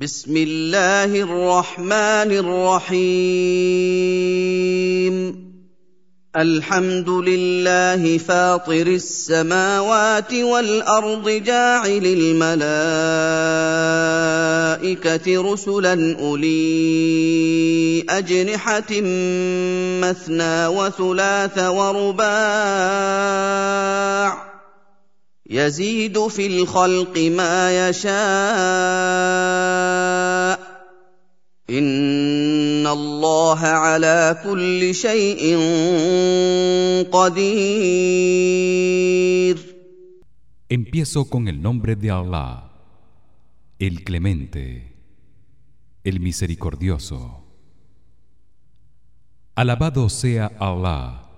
بسم الله الرحمن الرحيم. الحمد لله فاطر السماوات والأرض جاعل الملائكة رسلا أولي أجنحة مثنى وثلاث ورباع يزيد في الخلق ما يشاء ان الله على كل شيء قدير Empiezo con el nombre de Allah, el Clemente, el Misericordioso. Alabado sea Allah,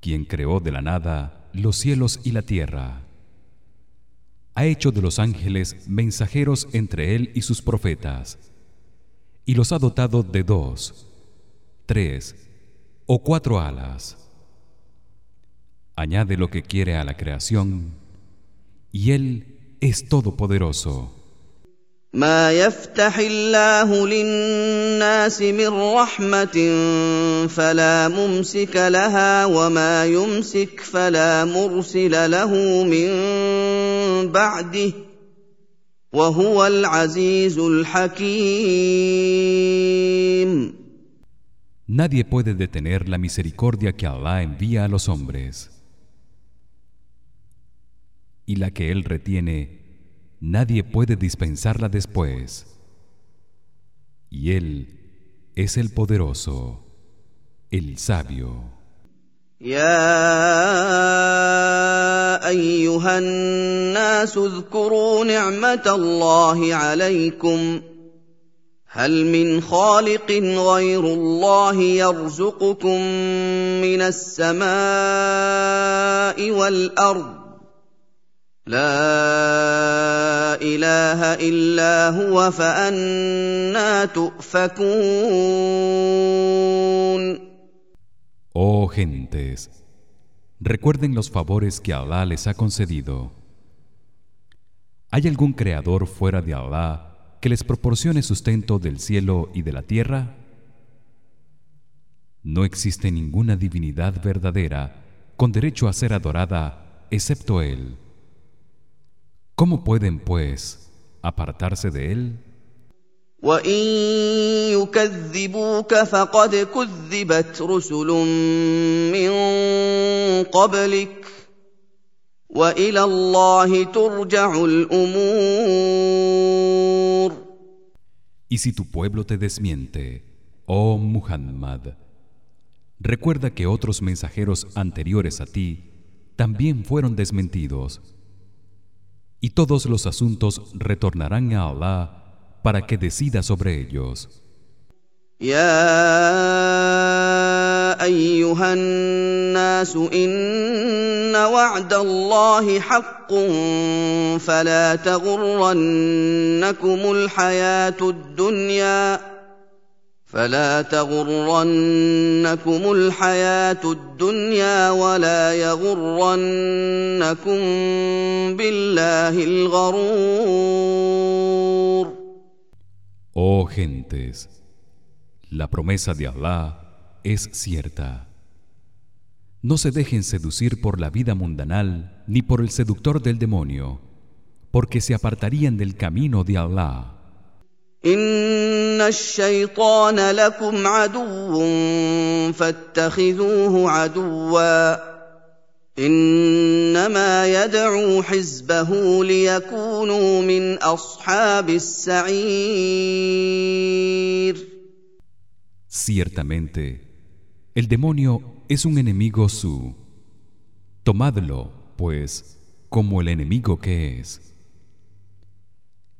quien creó de la nada los cielos y la tierra. Ha hecho de los ángeles mensajeros entre él y sus profetas y los ha dotado de dos, tres o cuatro alas. Añade lo que quiere a la creación y él es todopoderoso. ما يفتح الله للناس من رحمه فلا ممسك لها وما يمسك فلا مرسل له من بعده وهو العزيز الحكيم Nadie puede detener la misericordia que Allah envía a los hombres. Y la que él retiene nadie puede dispensarla después y él es el poderoso el sabio يا ايها الناس اذكروا نعمه الله عليكم هل من خالق غير الله يرزقكم من السماء والارض لا اله الا هو فانا تؤفكون Oh gentes recuerden los favores que Allah les ha concedido ¿Hay algún creador fuera de Allah que les proporcione sustento del cielo y de la tierra? No existe ninguna divinidad verdadera con derecho a ser adorada excepto él. ¿Cómo pueden pues apartarse de él? وان يكذبوك فقد كذبت رسل من قبلك والى الله ترجع الامور Y si tu pueblo te desmiente, oh Muhammad, recuerda que otros mensajeros anteriores a ti también fueron desmentidos y todos los asuntos retornarán a Allah para que decida sobre ellos. Ya ayyuhan nas inna wa'da Allah haqqun fala taghurrannakum al-hayatu dunya فلا تغرنكم الحياه الدنيا ولا يغرنكم بالله الغرور Oh gentes, la promesa de Allah es cierta. No se dejen seducir por la vida mundanal ni por el seductor del demonio, porque se apartarían del camino de Allah. ان الشيطان لكم عدو فاتخذوه عدوا انما يدعو حزبه ليكونوا من اصحاب السعير Ciertamente, el demonio es un enemigo su. Tomadlo, pues, como el enemigo que es.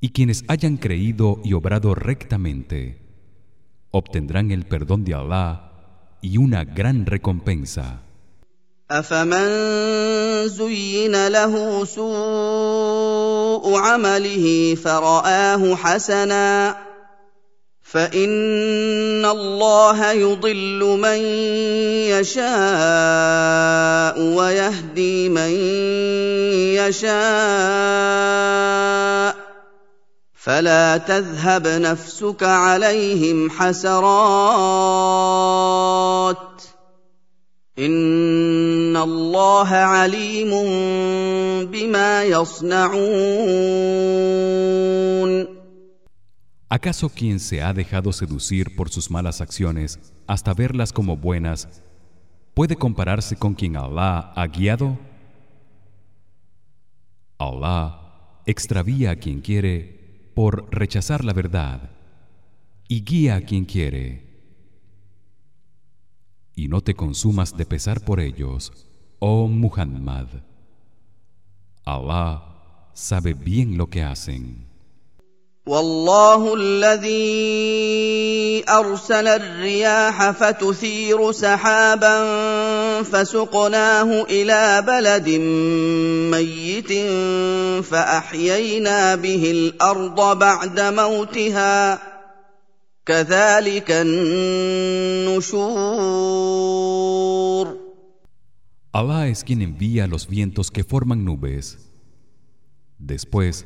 y quienes hayan creído y obrado rectamente obtendrán el perdón de Allah y una gran recompensa أفمن زين له سوء عمله فرآه حسنا فإن الله يضل من يشاء ويهدي من يشاء فلا تذهب نفسك عليهم حسرات ان الله عليم بما يصنعون ¿Acaso quien se ha dejado seducir por sus malas acciones hasta verlas como buenas puede compararse con quien Allah ha guiado? Allah extravía a quien quiere por rechazar la verdad y guía a quien quiere. Y no te consumas de pesar por ellos oh Muhammad. Allah sabe bien lo que hacen والله الذي أرسل الرياح فتثير سحابا فسقناه إلى بلد ميت فأحيينا به الأرض بعد موتها كذلك النشور Allah es quien envía los vientos que forman nubes. Después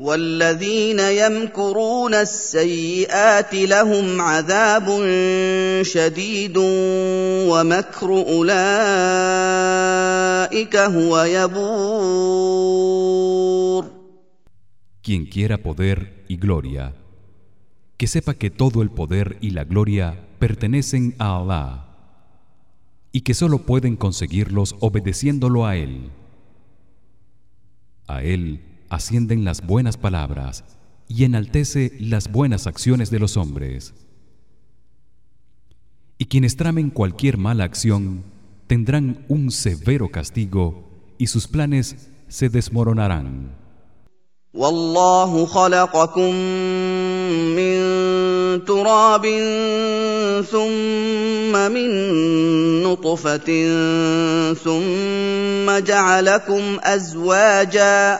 والذين يمكرون السيئات لهم عذاب شديد ومكر اولئك هو يبور Quien quiera poder y gloria, que sepa que todo el poder y la gloria pertenecen a Allah y que solo pueden conseguirlos obedeciéndolo a él. A él ascienden las buenas palabras y enaltece las buenas acciones de los hombres. Y quienes tramen cualquier mala acción tendrán un severo castigo y sus planes se desmoronarán. Wallahu khalaqakum min turabin thumma min nutfatin thumma ja'alakum azwaja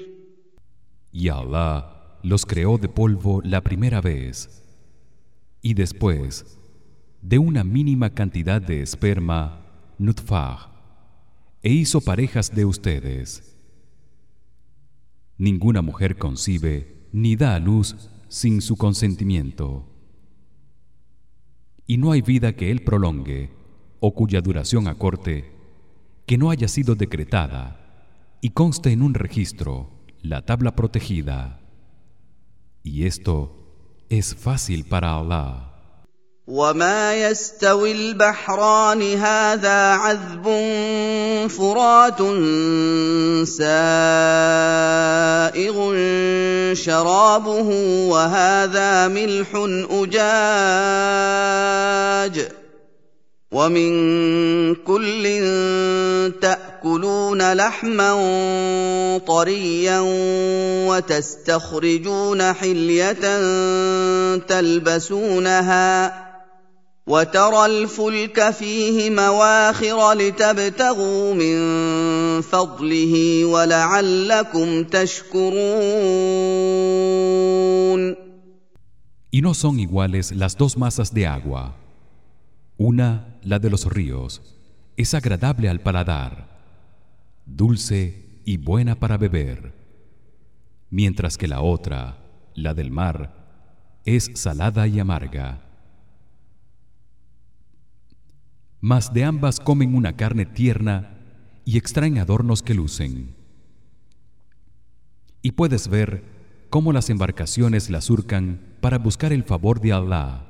Y Allah los creó de polvo la primera vez. Y después de una mínima cantidad de esperma nutfah e hizo parejas de ustedes. Ninguna mujer concibe ni da a luz sin su consentimiento. Y no hay vida que él prolongue o cuya duración acorte que no haya sido decretada y conste en un registro la tabla protegida y esto es fácil para Allah وما يستوي البحران هذا عذب فرات سائغ شرابه وهذا ملح اجاج ومن كل تأكلون لحما طريا وتستخرجون حلية تلبسونها وترى الفلك فيه مواخر لتبتغوا من فضله ولعلكم تشكرون. Y no son iguales las dos masas de agua. Una la de los ríos es agradable al paladar dulce y buena para beber mientras que la otra la del mar es salada y amarga. Mas de ambas comen una carne tierna y extraen adornos que lucen. Y puedes ver cómo las embarcaciones la surcan para buscar el favor de Allah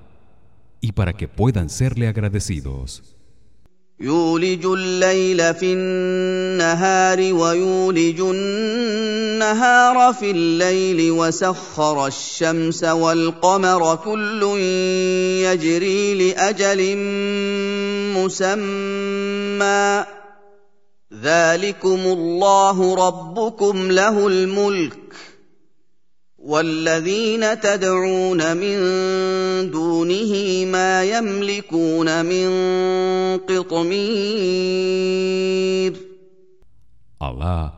y para que puedan serle agradecidos يولج الليل في النهار ويولج النهار في الليل وسخر الشمس والقمر كل يجري لأجل مسمى. ذلكم الله ربكم له الملك. والذين تدعون من دونه ما يملكون من قطمير Allah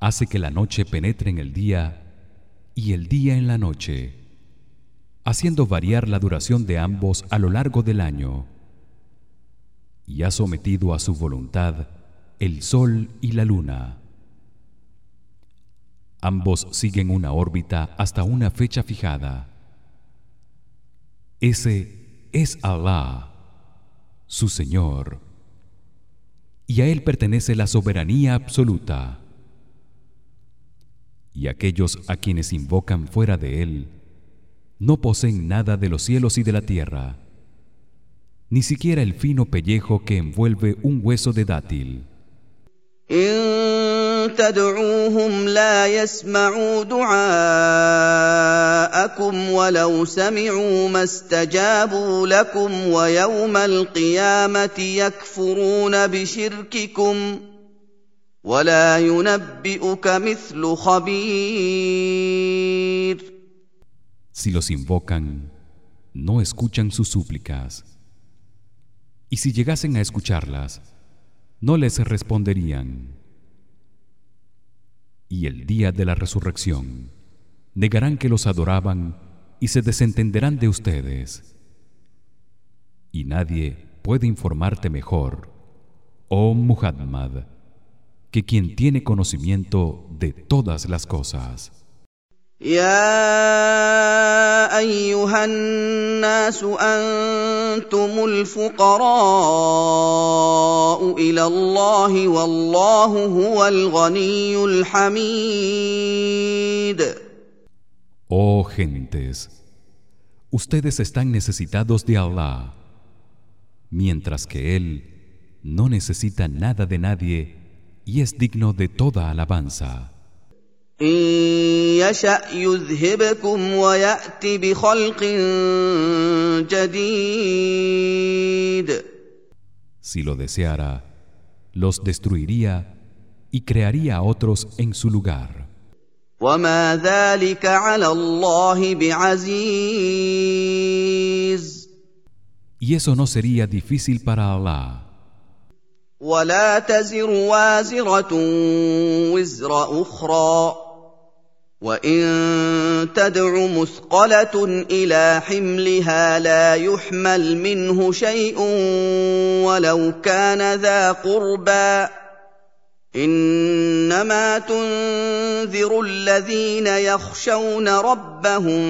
hace que la noche penetre en el día y el día en la noche haciendo variar la duración de ambos a lo largo del año y ha sometido a su voluntad el sol y la luna ambos siguen una órbita hasta una fecha fijada. Ese es Allah su Señor. Y a él pertenece la soberanía absoluta. Y aquellos a quienes invocan fuera de él no poseen nada de los cielos y de la tierra ni siquiera el fino pellejo que envuelve un hueso de dátil تدعوهم لا يسمعوا دعاءكم ولو سمعوا ما استجابوا لكم ويوم القيامه يكفرون بشرككم ولا ينبئك مثل خبير Si los invocan, no escuchan sus súplicas. Y si llegasen a escucharlas, no les responderían. Y el día de la resurrección negarán que los adoraban y se desentenderán de ustedes. Y nadie puede informarte mejor, oh Muhammad, que quien tiene conocimiento de todas las cosas. يا ايها الناس انتم الفقراء الى الله والله هو الغني الحميد Oh gentes, ustedes están necesitados de Allah, mientras que él no necesita nada de nadie y es digno de toda alabanza. ان يشا يذهبكم ويات بخلق جديد Si lo deseara, los destruiría y crearía a otros en su lugar. وما ذلك على الله بعزيز Y eso no sería difícil para Allah. ولا تزر وازره وزر أخرى وان تدع مثقله إلى حملها لا يحمل منه شيء ولو كان ذا قربى انما تنذر الذين يخشون ربهم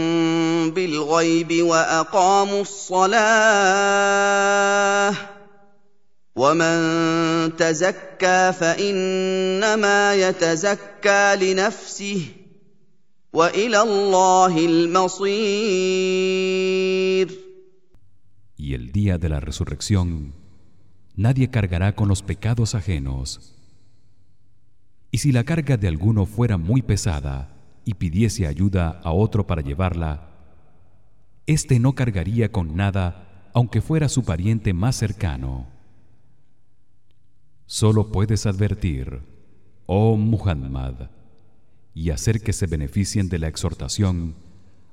بالغيب واقاموا الصلاه ومن تزكى فانما يتزكى لنفسه Y el día de la resurrección nadie cargará con los pecados ajenos. Y si la carga de alguno fuera muy pesada y pidiese ayuda a otro para llevarla, éste no cargaría con nada aunque fuera su pariente más cercano. Solo puedes advertir, oh Muhammad, y hacer que se beneficien de la exhortación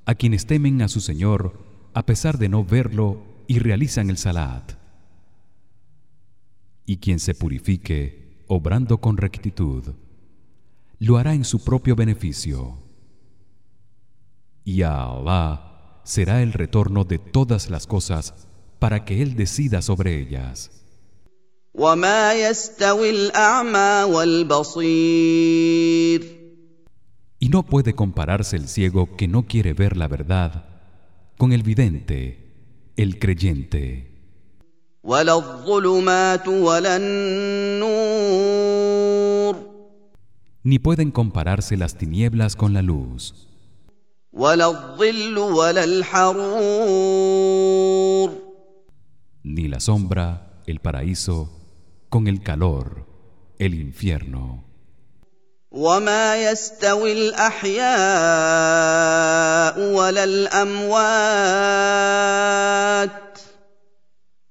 a quienes temen a su Señor a pesar de no verlo y realizan el salat. Y quien se purifique obrando con rectitud lo hará en su propio beneficio. Y a Allah será el retorno de todas las cosas para que él decida sobre ellas. وما يستوي الأعمى والبصير y no puede compararse el ciego que no quiere ver la verdad con el vidente el creyente. ni pueden compararse las tinieblas con la luz. ni la sombra el paraíso con el calor el infierno. وما يستوي الأحياء ولا الأموات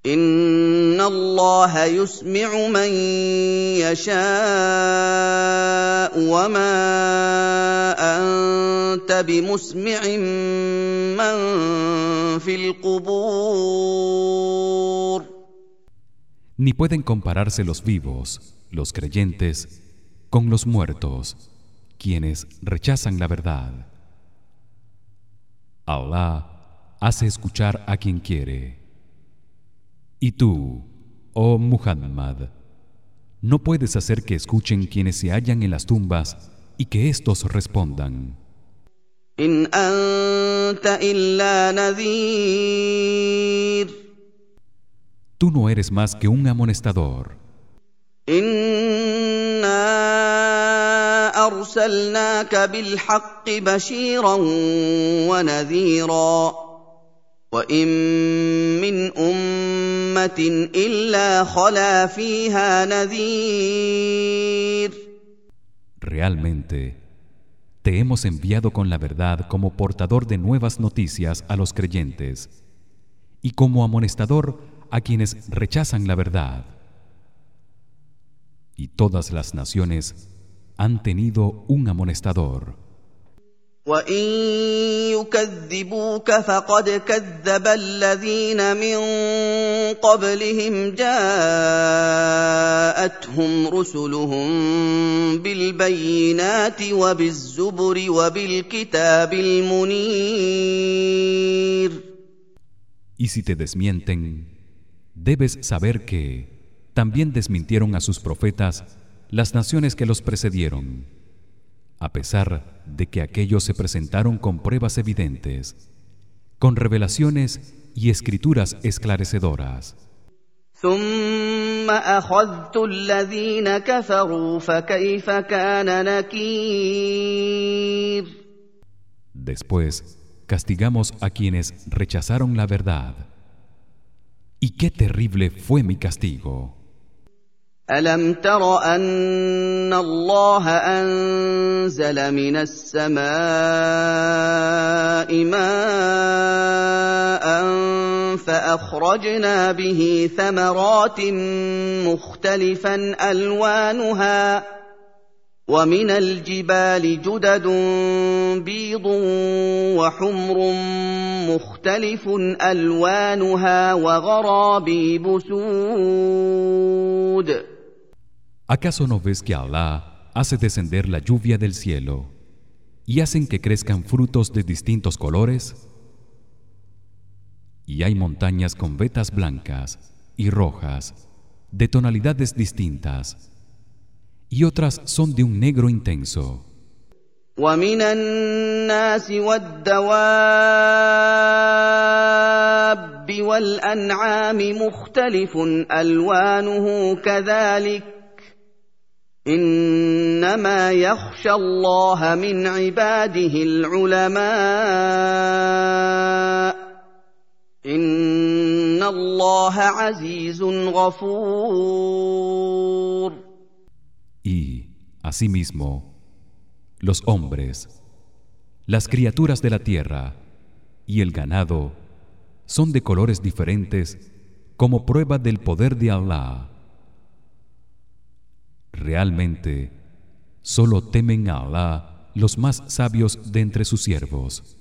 إن الله يسمع من يشاء وما أنت بمسمع من في القبور Ni pueden compararse los vivos, los creyentes, con los muertos quienes rechazan la verdad Allah hace escuchar a quien quiere y tú oh Muhammad no puedes hacer que escuchen quienes se hallan en las tumbas y que éstos respondan In anta illa. Tú no eres más que un amonestador. إنا أرسلناك بالحق بشيرا ونذيرا وإن من أمة إلا خلا فيها نذير Realmente te hemos enviado con la verdad como portador de nuevas noticias a los creyentes y como amonestador a quienes rechazan la verdad. Y todas las naciones han tenido un amonestador. وإن يكذبوك فقد كذب الذين من قبلهم جاءتهم رسلهم بالبينات وبالزبر وبالكتاب المنير Y si te desmienten, debes saber que también desmintieron a sus profetas las naciones que los precedieron. A pesar de que aquellos se presentaron con pruebas evidentes con revelaciones y escrituras esclarecedoras. Después castigamos a quienes rechazaron la verdad. Y qué terrible fue mi castigo ألم تر أن الله أنزل من السماء ماء فأخرجنا به ثمرات مختلفا ألوانها ومن الجبال جدد بيض وحمر مختلف ألوانها وغرابيب سود ¿Acaso no ves que Allah hace descender la lluvia del cielo y hacen que crezcan frutos de distintos colores? Y hay montañas con vetas blancas y rojas de tonalidades distintas y otras son de un negro intenso. ومن الناس والدواب والانعام مختلف الوانه كذلك انما يخشى الله من عباده العلماء ان الله عزيز غفور Y asimismo los hombres, las criaturas de la tierra y el ganado son de colores diferentes como prueba del poder de Allah. Realmente solo temen a Allah los más sabios de entre sus siervos.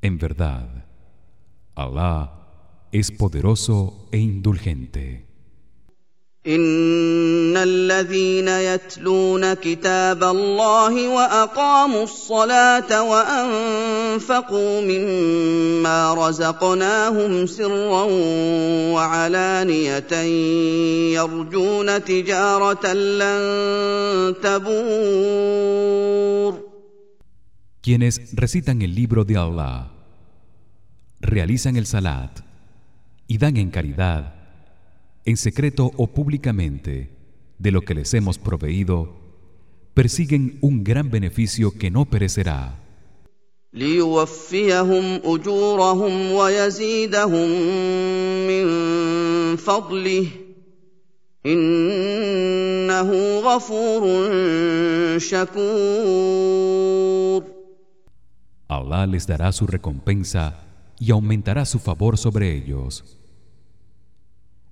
En verdad, Allah es poderoso e indulgente. ان الذين يتلون كتاب الله واقاموا الصلاه وانفقوا مما رزقناهم سرا وعلانيه يرجون تجاره لن تبور Quienes recitan el libro de Allah, realizan el salat y dan en caridad en secreto o públicamente de lo que les hemos proveído persiguen un gran beneficio que no perecerá. Allah les dará su recompensa y aumentará su favor sobre ellos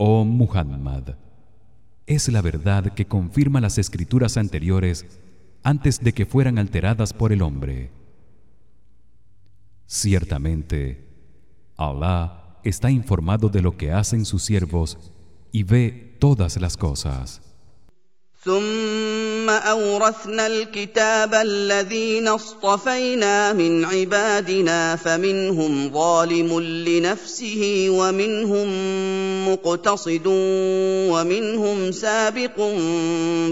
Oh Muhammad, es la verdad que confirma las escrituras anteriores antes de que fueran alteradas por el hombre. Ciertamente, Allah está informado de lo que hacen sus siervos y ve todas las cosas. ثم أورثنا الكتاب الذين اصطفينا من عبادنا فمنهم ظالم لنفسه ومنهم مقتصد ومنهم سابق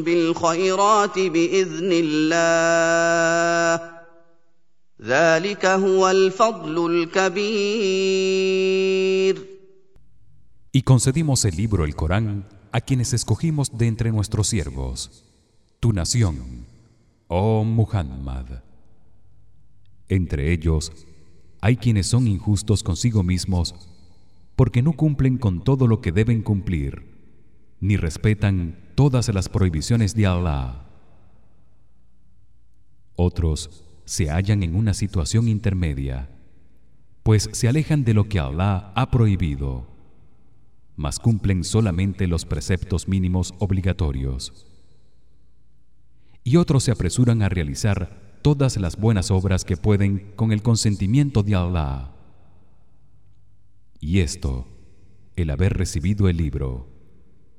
بالخيرات بإذن الله. ذلك هو الفضل الكبير. Y concedimos el libro el Corán a quienes escogimos de entre nuestros siervos. Tu nación oh Muhammad entre ellos hay quienes son injustos consigo mismos porque no cumplen con todo lo que deben cumplir ni respetan todas las prohibiciones de Allah otros se hallan en una situación intermedia pues se alejan de lo que Allah ha prohibido mas cumplen solamente los preceptos mínimos obligatorios. Y otros se apresuran a realizar todas las buenas obras que pueden con el consentimiento de Allah. Y esto, el haber recibido el libro,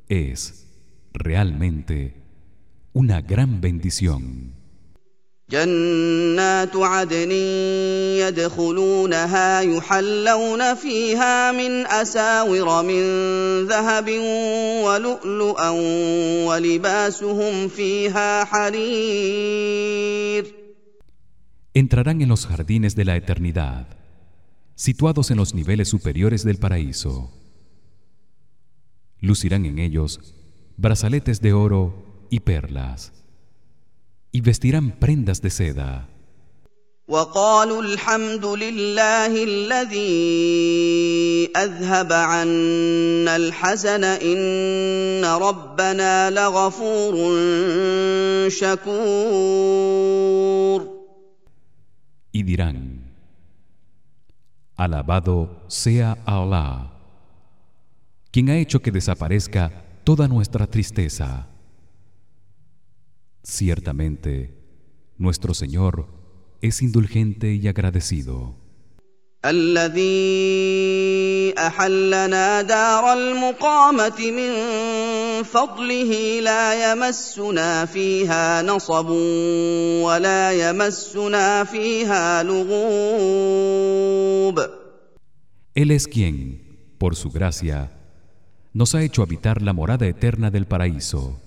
es realmente una gran bendición. جنات عدن يدخلونها يحلون فيها من اساور من ذهب ولؤلؤا ولباسهم فيها حرير Entrarán en los jardines de la eternidad, situados en los niveles superiores del paraíso. Lucirán en ellos brazaletes de oro y perlas. y vestirán prendas de seda. وقالوا الحمد لله الذي اذهب عنا الحزن ان ربنا لغفور شكور y dirán alabado sea Allah quien ha hecho que desaparezca toda nuestra tristeza Ciertamente, nuestro Señor es indulgente y agradecido. الذي احلنا دار المقامه من فضله لا يمسنا فيها نصب ولا يمسنا فيها لغوب Él es quien, por su gracia, nos ha hecho habitar la morada eterna del paraíso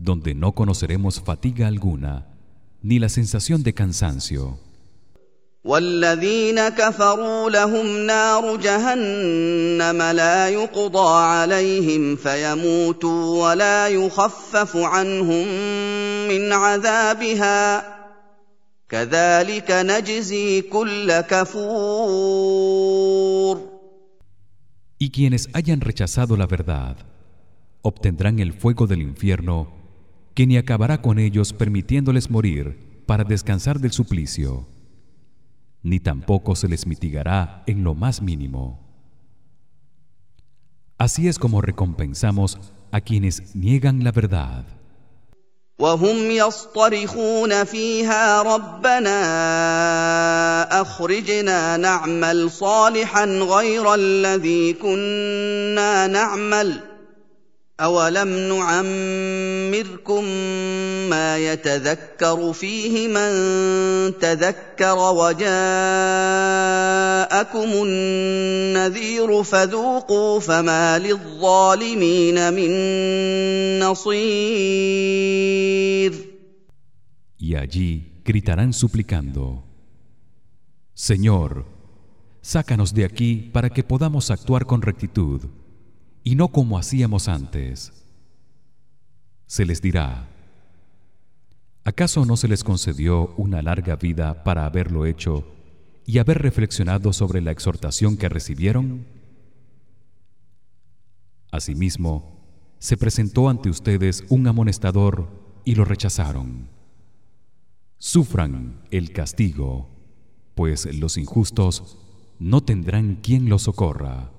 donde no conoceremos fatiga alguna ni la sensación de cansancio. والذين كفروا لهم نار جهنم لا يقضى عليهم فيموتوا ولا يخفف عنهم من عذابها كذلك نجزي كل كفور Y quienes hayan rechazado la verdad obtendrán el fuego del infierno que ni acabará con ellos permitiéndoles morir para descansar del suplicio ni tampoco se les mitigará en lo más mínimo así es como recompensamos a quienes niegan la verdad وهم يصطرخون فيها ربنا اخرجنا نعمل صالحا غير الذي كنا نعمل أولم نعمركم ما يتذكر فيه من تذكر وجاءكم النذير فذوقوا فما للظالمين من نصير Y allí gritarán suplicando Señor, sácanos de aquí para que podamos actuar con rectitud y no como hacíamos antes. Se les dirá: ¿Acaso no se les concedió una larga vida para haberlo hecho y haber reflexionado sobre la exhortación que recibieron? Asimismo, se presentó ante ustedes un amonestador y lo rechazaron. Sufran el castigo, pues los injustos no tendrán quien los socorra.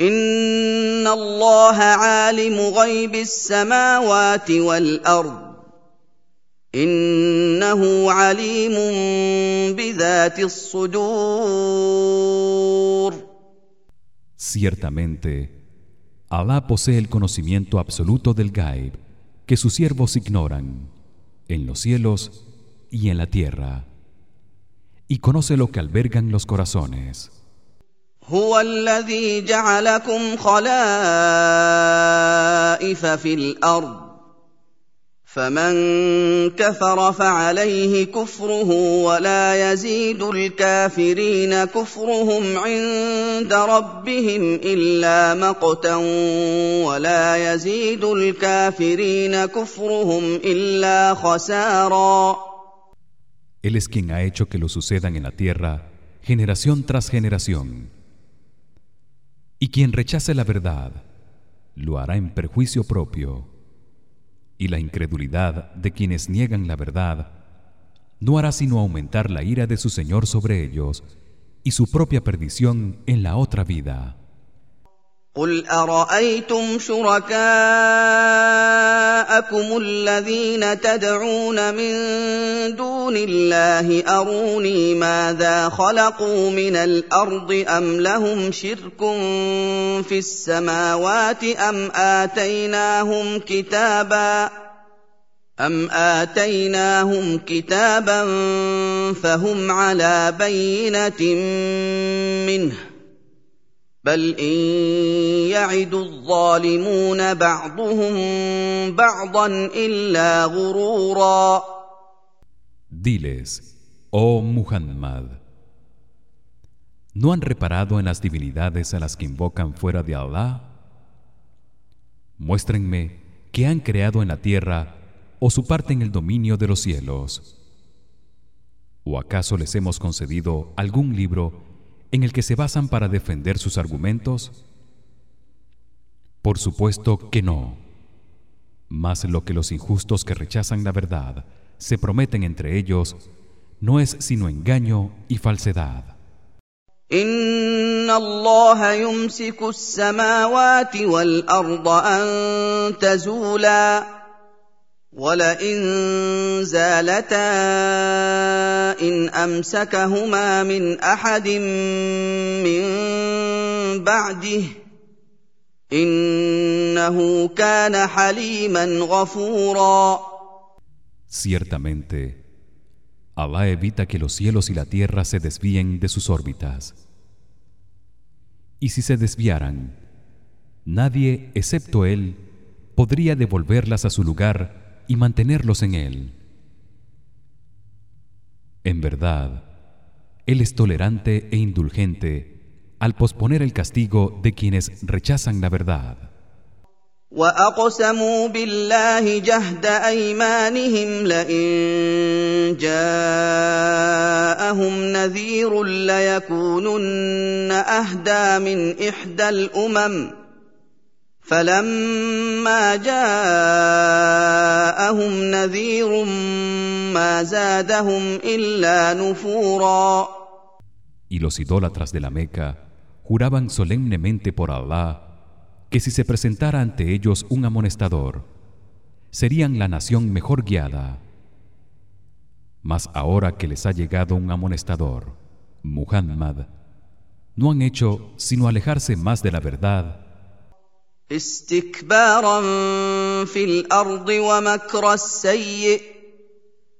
ان الله عالم غيب السماوات والارض انه عليم بذات الصدور Ciertamente Allah posee el conocimiento absoluto del Gaib que sus siervos ignoran en los cielos y en la tierra y conoce lo que albergan los corazones هو الذي جعلكم خلائف في الأرض. فمن كفر فعليه كفره ولا يزيد الكافرين كفرهم عند ربهم إلا مقتا ولا يزيد الكافرين كفرهم إلا خسارا. Él es quien ha hecho que lo sucedan en la tierra generación tras generación. Y quien rechace la verdad lo hará en perjuicio propio. Y la incredulidad de quienes niegan la verdad no hará sino aumentar la ira de su Señor sobre ellos y su propia perdición en la otra vida قل ارايتم شركاءكم الذين تدعون من دون الله اروني ماذا خلقوا من الأرض ام لهم شرك في السماوات ام اتيناهم كتابا أم آتيناهم كتابا فهم على بينة منه بل ان يعد الظالمون بعضهم بعضا الا غرورا Diles, oh Muhammad, ¿no han reparado en las divinidades a las que invocan fuera de Allah? Muéstrenme que han creado en la tierra o su parte en el dominio de los cielos. ¿O acaso les hemos concedido algún libro en el que se basan para defender sus argumentos? Por supuesto que no. Mas lo que los injustos que rechazan la verdad se prometen entre ellos no es sino engaño y falsedad. ولئن زالتا ان امسكهما من احد من بعده انه كان حليما غفورا Ciertamente Allah evita que los cielos y la tierra se desvíen de sus órbitas. Y si se desviaran, nadie excepto él podría devolverlas a su lugar y mantenerlos en él. En verdad, él es tolerante e indulgente al posponer el castigo de quienes rechazan la verdad. واقسموا بالله جهد ايمانهم لئن جاءهم نذير ليكونن اهدى من احدى الامم فلما جاءهم نذير ما زادهم الا نفورا Y los idólatras de la Meca juraban solemnemente por Allah que si se presentara ante ellos un amonestador serían la nación mejor guiada. Mas ahora que les ha llegado un amonestador, Muhammad, no han hecho sino alejarse más de la verdad. استكبارا في الأرض ومكر السيء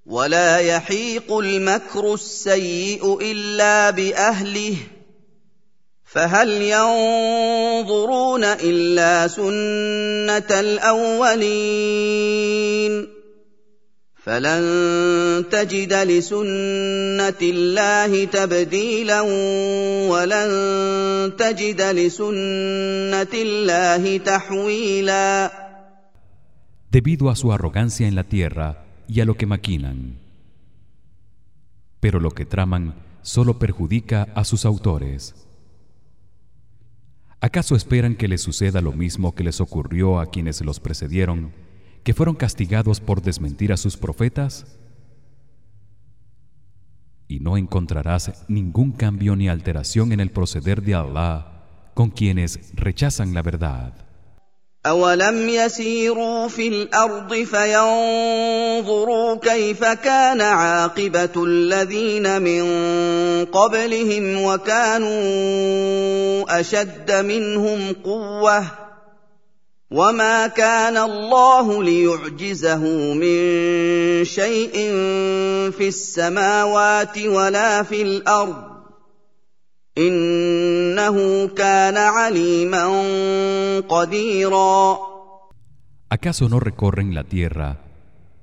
ولا يحيق المكر السيء إلا بأهله فهل ينظرون إلا سنة الأولين؟ فلن تجد لسنه الله تبديلا ولن تجد لسنه الله تحويلا debido a su arrogancia en la tierra y a lo que maquinan pero lo que traman solo perjudica a sus autores ¿Acaso esperan que les suceda lo mismo que les ocurrió a quienes los precedieron que fueron castigados por desmentir a sus profetas y no encontrarás ningún cambio ni alteración en el proceder de Allah con quienes rechazan la verdad أولم يسيروا في الأرض فينظروا كيف كان عاقبة الذين من قبلهم وكانوا أشد منهم قوةً وما كان الله ليعجزه من شيء في السماوات ولا في الارض انه كان عليما قديرا ¿Acaso no recorren la tierra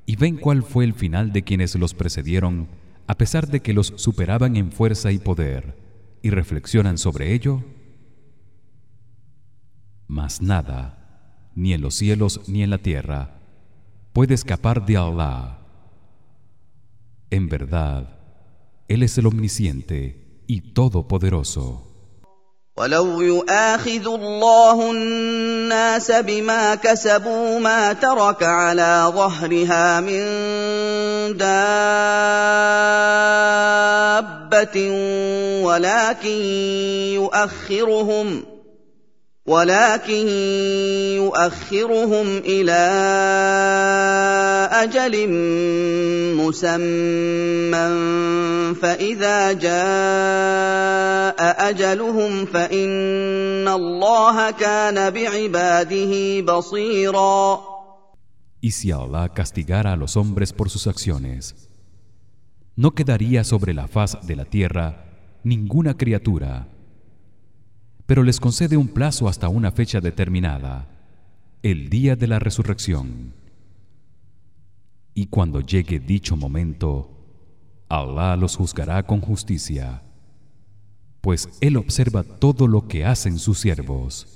y ven cuál fue el final de quienes los precedieron a pesar de que los superaban en fuerza y poder y reflexionan sobre ello? Mas nada ni en los cielos ni en la tierra puede escapar de Allah en verdad él es el omnisciente y todopoderoso ولو يؤاخذ الله الناس بما كسبوا ما ترك على ظهرها من دابه ولكن يؤخرهم ولكن يؤخرهم إلى أجل مسمى فاذا جاء اجلهم فان الله كان بعباده بصيرا Y si Allah castigara a los hombres por sus acciones, no quedaría sobre la faz de la tierra ninguna criatura pero les concede un plazo hasta una fecha determinada el día de la resurrección. Y cuando llegue dicho momento Allah los juzgará con justicia pues él observa todo lo que hacen sus siervos